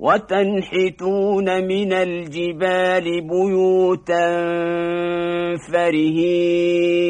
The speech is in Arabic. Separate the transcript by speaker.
Speaker 1: وتنحتون من الجبال بيوتا فرهين.